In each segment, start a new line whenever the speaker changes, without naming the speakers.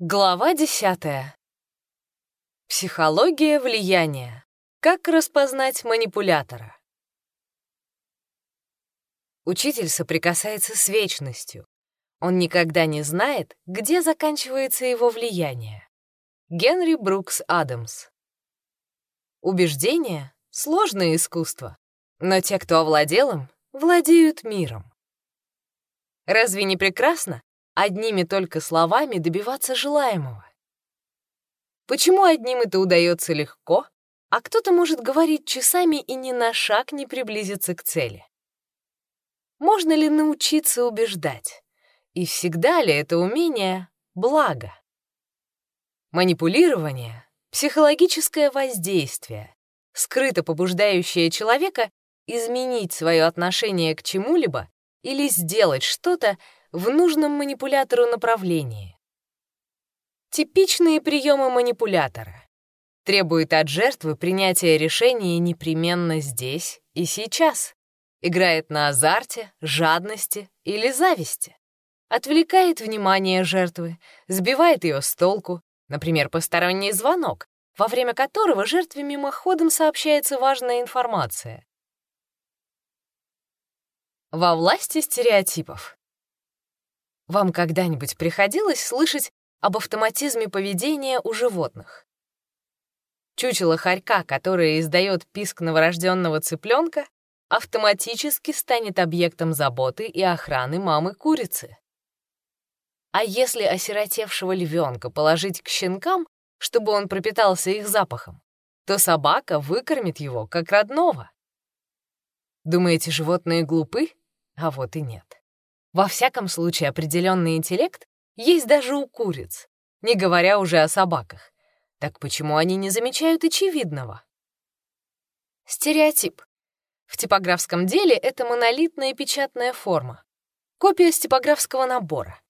Глава десятая. Психология влияния. Как распознать манипулятора? Учитель соприкасается с вечностью. Он никогда не знает, где заканчивается его влияние. Генри Брукс Адамс. Убеждение — сложное искусство, но те, кто овладел им, владеют миром. Разве не прекрасно, одними только словами добиваться желаемого. Почему одним это удается легко, а кто-то может говорить часами и ни на шаг не приблизиться к цели? Можно ли научиться убеждать? И всегда ли это умение — благо? Манипулирование — психологическое воздействие, скрыто побуждающее человека изменить свое отношение к чему-либо или сделать что-то, в нужном манипулятору направлении. Типичные приемы манипулятора. Требует от жертвы принятия решения непременно здесь и сейчас. Играет на азарте, жадности или зависти. Отвлекает внимание жертвы, сбивает ее с толку, например, посторонний звонок, во время которого жертве мимоходом сообщается важная информация. Во власти стереотипов. Вам когда-нибудь приходилось слышать об автоматизме поведения у животных? Чучело хорька, которое издает писк новорожденного цыпленка, автоматически станет объектом заботы и охраны мамы курицы. А если осиротевшего львенка положить к щенкам, чтобы он пропитался их запахом, то собака выкормит его как родного. Думаете, животные глупы? А вот и нет. Во всяком случае, определенный интеллект есть даже у куриц, не говоря уже о собаках. Так почему они не замечают очевидного? Стереотип. В типографском деле это монолитная печатная форма, копия с типографского набора.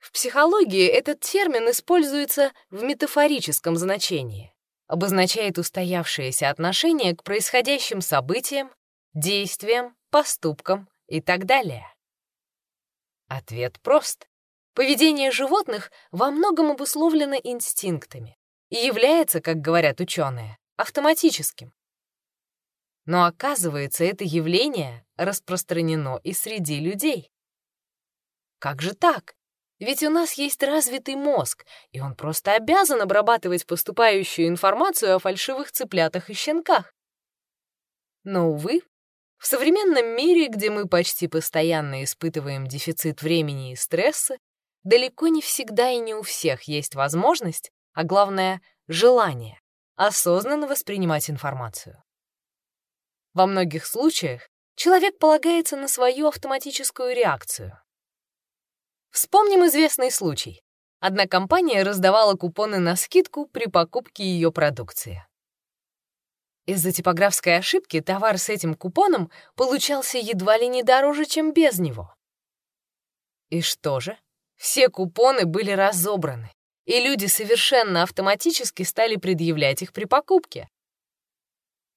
В психологии этот термин используется в метафорическом значении, обозначает устоявшееся отношение к происходящим событиям, действиям, поступкам и так далее. Ответ прост. Поведение животных во многом обусловлено инстинктами и является, как говорят ученые, автоматическим. Но оказывается, это явление распространено и среди людей. Как же так? Ведь у нас есть развитый мозг, и он просто обязан обрабатывать поступающую информацию о фальшивых цыплятах и щенках. Но, увы, в современном мире, где мы почти постоянно испытываем дефицит времени и стресса, далеко не всегда и не у всех есть возможность, а главное — желание, осознанно воспринимать информацию. Во многих случаях человек полагается на свою автоматическую реакцию. Вспомним известный случай. Одна компания раздавала купоны на скидку при покупке ее продукции. Из-за типографской ошибки товар с этим купоном получался едва ли не дороже, чем без него. И что же? Все купоны были разобраны, и люди совершенно автоматически стали предъявлять их при покупке.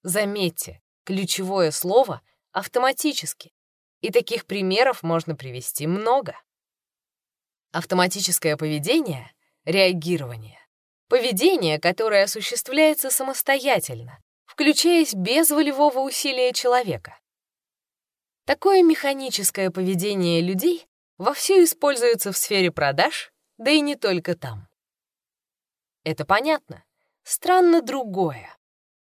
Заметьте, ключевое слово — автоматически, и таких примеров можно привести много. Автоматическое поведение — реагирование. Поведение, которое осуществляется самостоятельно, включаясь без волевого усилия человека. Такое механическое поведение людей вовсю используется в сфере продаж, да и не только там. Это понятно. Странно другое.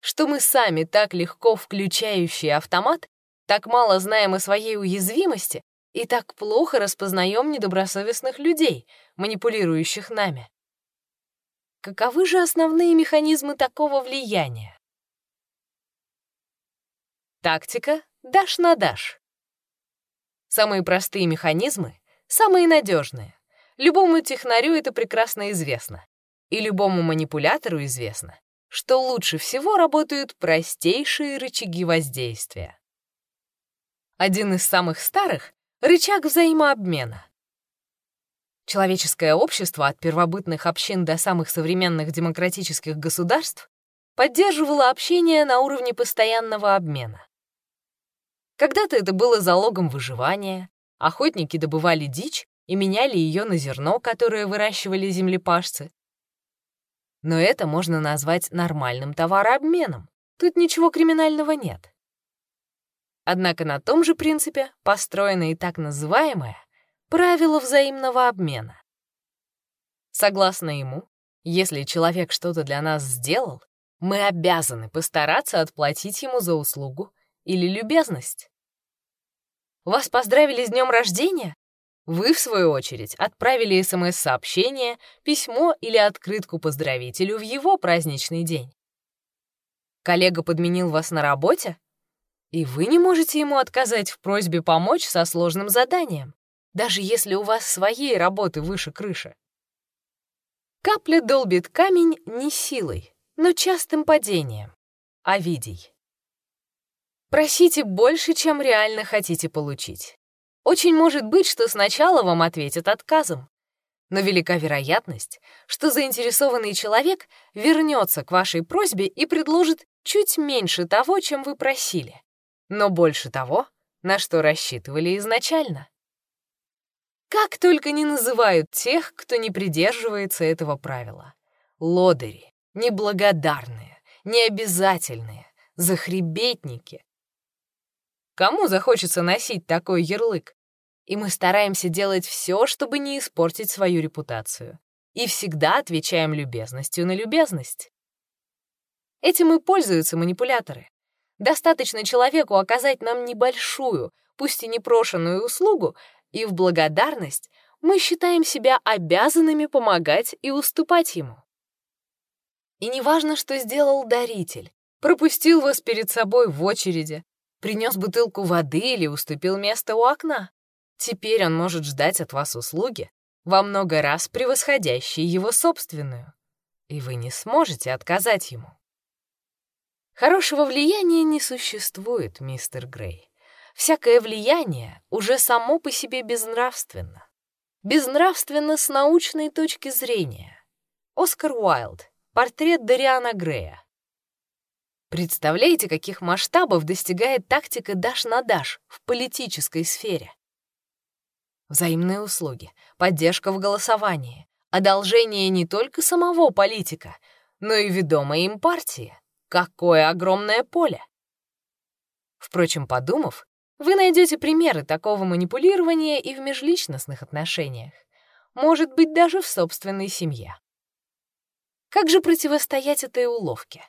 Что мы сами так легко включающие автомат, так мало знаем о своей уязвимости и так плохо распознаем недобросовестных людей, манипулирующих нами. Каковы же основные механизмы такого влияния? Тактика «дашь на дашь». Самые простые механизмы — самые надежные. Любому технарю это прекрасно известно. И любому манипулятору известно, что лучше всего работают простейшие рычаги воздействия. Один из самых старых — рычаг взаимообмена. Человеческое общество от первобытных общин до самых современных демократических государств поддерживало общение на уровне постоянного обмена. Когда-то это было залогом выживания. Охотники добывали дичь, и меняли ее на зерно, которое выращивали землепашцы. Но это можно назвать нормальным товарообменом. Тут ничего криминального нет. Однако на том же принципе построено и так называемое правило взаимного обмена. Согласно ему, если человек что-то для нас сделал, мы обязаны постараться отплатить ему за услугу или любезность. Вас поздравили с днем рождения? Вы, в свою очередь, отправили СМС-сообщение, письмо или открытку поздравителю в его праздничный день. Коллега подменил вас на работе? И вы не можете ему отказать в просьбе помочь со сложным заданием, даже если у вас своей работы выше крыши. Капля долбит камень не силой, но частым падением. Овидий. Просите больше, чем реально хотите получить. Очень может быть, что сначала вам ответят отказом. Но велика вероятность, что заинтересованный человек вернется к вашей просьбе и предложит чуть меньше того, чем вы просили, но больше того, на что рассчитывали изначально. Как только не называют тех, кто не придерживается этого правила. Лодыри, неблагодарные, необязательные, захребетники, Кому захочется носить такой ярлык? И мы стараемся делать все, чтобы не испортить свою репутацию. И всегда отвечаем любезностью на любезность. Этим и пользуются манипуляторы. Достаточно человеку оказать нам небольшую, пусть и непрошенную услугу, и в благодарность мы считаем себя обязанными помогать и уступать ему. И неважно, что сделал даритель, пропустил вас перед собой в очереди, принес бутылку воды или уступил место у окна. Теперь он может ждать от вас услуги, во много раз превосходящие его собственную, и вы не сможете отказать ему. Хорошего влияния не существует, мистер Грей. Всякое влияние уже само по себе безнравственно. Безнравственно с научной точки зрения. Оскар Уайлд. Портрет Дариана Грея. Представляете, каких масштабов достигает тактика «дашь на дашь» в политической сфере? Взаимные услуги, поддержка в голосовании, одолжение не только самого политика, но и ведомой им партии. Какое огромное поле! Впрочем, подумав, вы найдете примеры такого манипулирования и в межличностных отношениях, может быть, даже в собственной семье. Как же противостоять этой уловке?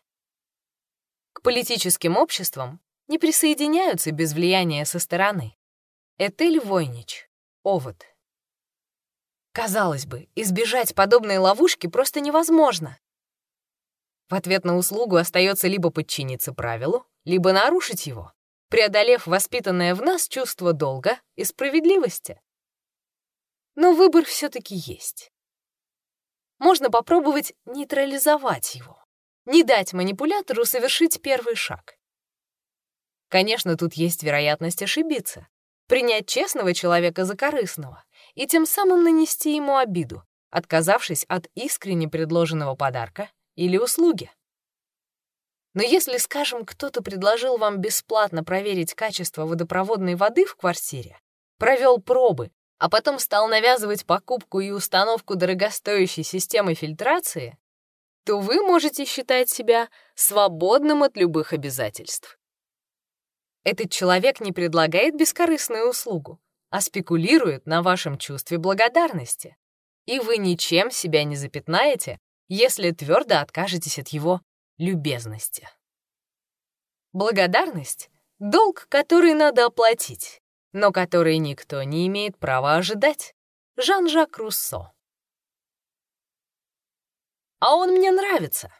К политическим обществам не присоединяются без влияния со стороны. Этель Войнич, овод. Казалось бы, избежать подобной ловушки просто невозможно. В ответ на услугу остается либо подчиниться правилу, либо нарушить его, преодолев воспитанное в нас чувство долга и справедливости. Но выбор все-таки есть. Можно попробовать нейтрализовать его не дать манипулятору совершить первый шаг. Конечно, тут есть вероятность ошибиться, принять честного человека за корыстного и тем самым нанести ему обиду, отказавшись от искренне предложенного подарка или услуги. Но если, скажем, кто-то предложил вам бесплатно проверить качество водопроводной воды в квартире, провел пробы, а потом стал навязывать покупку и установку дорогостоящей системы фильтрации, то вы можете считать себя свободным от любых обязательств. Этот человек не предлагает бескорыстную услугу, а спекулирует на вашем чувстве благодарности. И вы ничем себя не запятнаете, если твердо откажетесь от его любезности. Благодарность — долг, который надо оплатить, но который никто не имеет права ожидать. Жан-Жак Руссо а он мне нравится.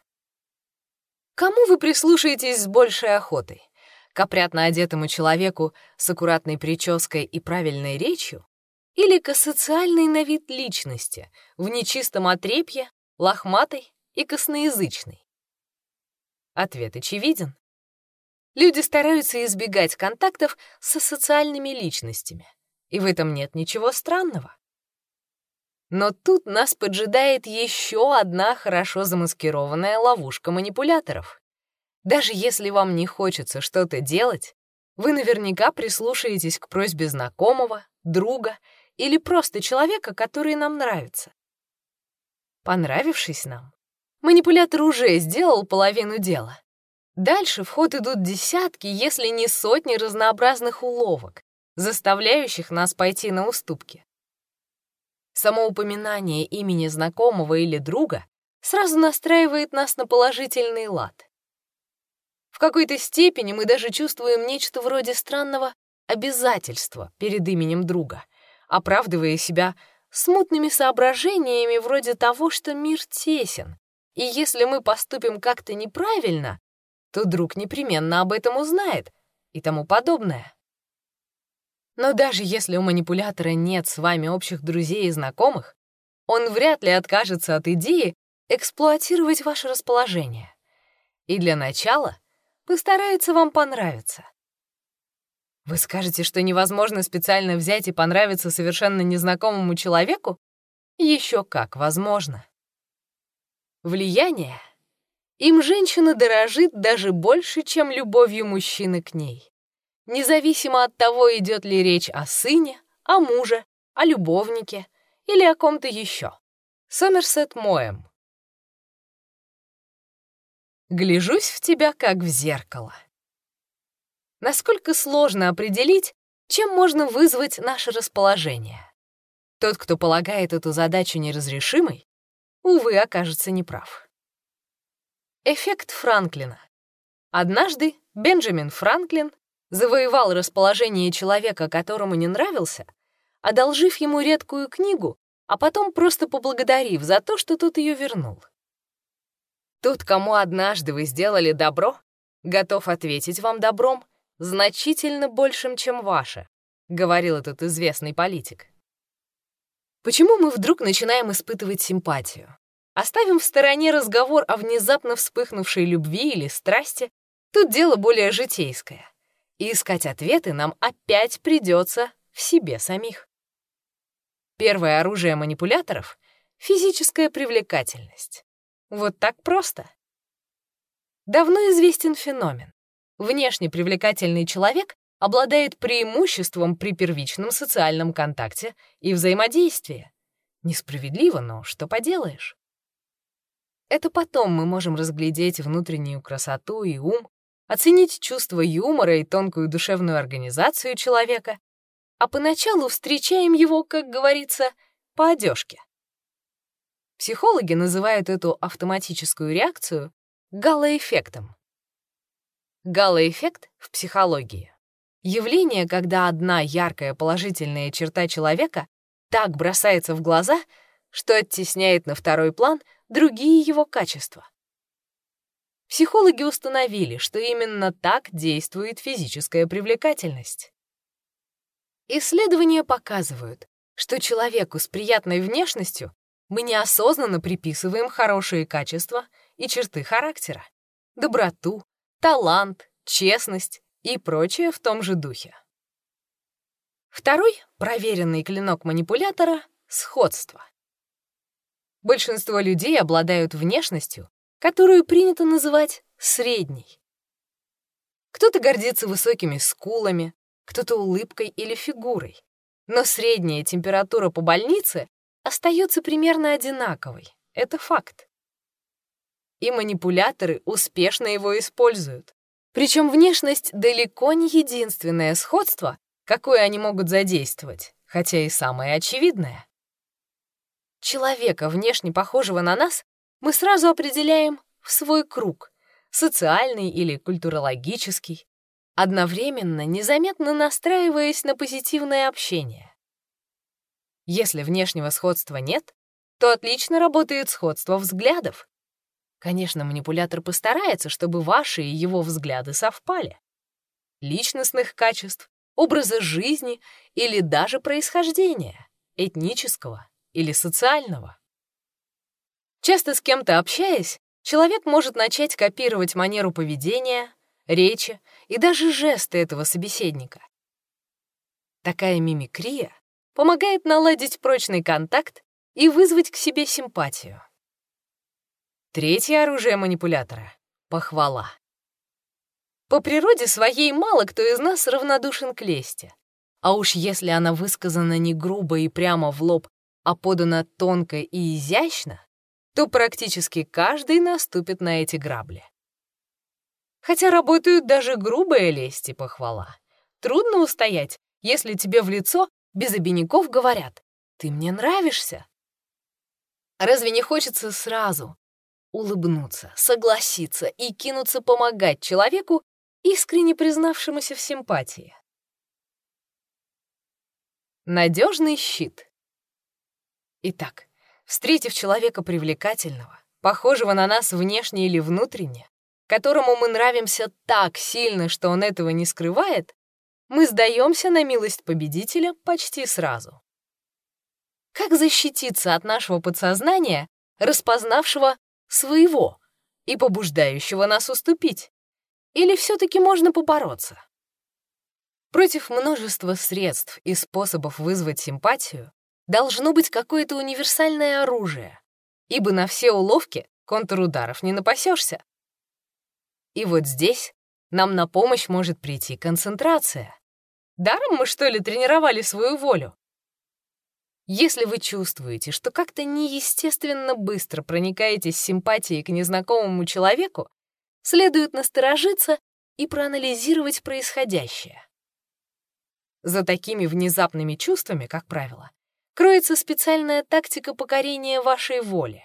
Кому вы прислушаетесь с большей охотой? К опрятно одетому человеку с аккуратной прической и правильной речью? Или к асоциальной на вид личности, в нечистом отрепье, лохматой и косноязычной? Ответ очевиден. Люди стараются избегать контактов со социальными личностями, и в этом нет ничего странного. Но тут нас поджидает еще одна хорошо замаскированная ловушка манипуляторов. Даже если вам не хочется что-то делать, вы наверняка прислушаетесь к просьбе знакомого, друга или просто человека, который нам нравится. Понравившись нам, манипулятор уже сделал половину дела. Дальше в ход идут десятки, если не сотни разнообразных уловок, заставляющих нас пойти на уступки. Само упоминание имени знакомого или друга сразу настраивает нас на положительный лад. В какой-то степени мы даже чувствуем нечто вроде странного обязательства перед именем друга, оправдывая себя смутными соображениями вроде того, что мир тесен, и если мы поступим как-то неправильно, то друг непременно об этом узнает и тому подобное. Но даже если у манипулятора нет с вами общих друзей и знакомых, он вряд ли откажется от идеи эксплуатировать ваше расположение. И для начала постарается вам понравиться. Вы скажете, что невозможно специально взять и понравиться совершенно незнакомому человеку? Еще как возможно. Влияние. Им женщина дорожит даже больше, чем любовью мужчины к ней независимо от того, идет ли речь о сыне, о муже, о любовнике или о ком-то еще. Сомерсет Моэм. Гляжусь в тебя, как в зеркало. Насколько сложно определить, чем можно вызвать наше расположение. Тот, кто полагает эту задачу неразрешимой, увы, окажется неправ. Эффект Франклина. Однажды Бенджамин Франклин завоевал расположение человека, которому не нравился, одолжив ему редкую книгу, а потом просто поблагодарив за то, что тот ее вернул. Тот, кому однажды вы сделали добро, готов ответить вам добром значительно большим, чем ваше, говорил этот известный политик. Почему мы вдруг начинаем испытывать симпатию? Оставим в стороне разговор о внезапно вспыхнувшей любви или страсти, тут дело более житейское и искать ответы нам опять придется в себе самих. Первое оружие манипуляторов — физическая привлекательность. Вот так просто. Давно известен феномен. Внешне привлекательный человек обладает преимуществом при первичном социальном контакте и взаимодействии. Несправедливо, но что поделаешь? Это потом мы можем разглядеть внутреннюю красоту и ум, оценить чувство юмора и тонкую душевную организацию человека, а поначалу встречаем его, как говорится, по одежке. Психологи называют эту автоматическую реакцию галлоэффектом. Галлоэффект в психологии — явление, когда одна яркая положительная черта человека так бросается в глаза, что оттесняет на второй план другие его качества. Психологи установили, что именно так действует физическая привлекательность. Исследования показывают, что человеку с приятной внешностью мы неосознанно приписываем хорошие качества и черты характера, доброту, талант, честность и прочее в том же духе. Второй проверенный клинок манипулятора — сходство. Большинство людей обладают внешностью, которую принято называть средней. Кто-то гордится высокими скулами, кто-то улыбкой или фигурой, но средняя температура по больнице остается примерно одинаковой. Это факт. И манипуляторы успешно его используют. Причем внешность далеко не единственное сходство, какое они могут задействовать, хотя и самое очевидное. Человека, внешне похожего на нас, мы сразу определяем в свой круг, социальный или культурологический, одновременно незаметно настраиваясь на позитивное общение. Если внешнего сходства нет, то отлично работает сходство взглядов. Конечно, манипулятор постарается, чтобы ваши и его взгляды совпали. Личностных качеств, образа жизни или даже происхождения, этнического или социального. Часто с кем-то общаясь, человек может начать копировать манеру поведения, речи и даже жесты этого собеседника. Такая мимикрия помогает наладить прочный контакт и вызвать к себе симпатию. Третье оружие манипулятора — похвала. По природе своей мало кто из нас равнодушен к лести. А уж если она высказана не грубо и прямо в лоб, а подана тонко и изящно, то практически каждый наступит на эти грабли. Хотя работают даже грубая лесть и похвала. Трудно устоять, если тебе в лицо без обиняков говорят «ты мне нравишься». Разве не хочется сразу улыбнуться, согласиться и кинуться помогать человеку, искренне признавшемуся в симпатии? Надежный щит. Итак, встретив человека привлекательного, похожего на нас внешне или внутренне, которому мы нравимся так сильно, что он этого не скрывает, мы сдаемся на милость победителя почти сразу. Как защититься от нашего подсознания, распознавшего своего и побуждающего нас уступить? Или все-таки можно побороться? Против множества средств и способов вызвать симпатию должно быть какое-то универсальное оружие, ибо на все уловки контрударов не напасешься. И вот здесь нам на помощь может прийти концентрация. Даром мы, что ли, тренировали свою волю? Если вы чувствуете, что как-то неестественно быстро проникаете с симпатией к незнакомому человеку, следует насторожиться и проанализировать происходящее. За такими внезапными чувствами, как правило, кроется специальная тактика покорения вашей воли.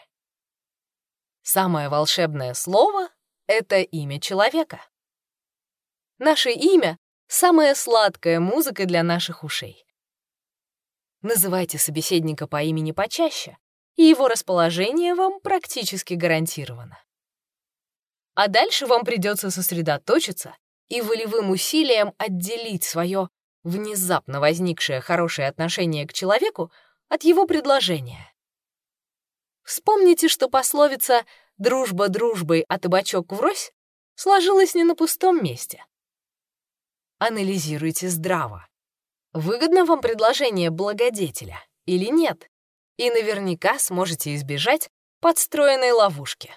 Самое волшебное слово — это имя человека. Наше имя — самая сладкая музыка для наших ушей. Называйте собеседника по имени почаще, и его расположение вам практически гарантировано. А дальше вам придется сосредоточиться и волевым усилием отделить свое внезапно возникшее хорошее отношение к человеку от его предложения. Вспомните, что пословица «дружба дружбой, а табачок врозь» сложилась не на пустом месте. Анализируйте здраво. Выгодно вам предложение благодетеля или нет? И наверняка сможете избежать подстроенной ловушки.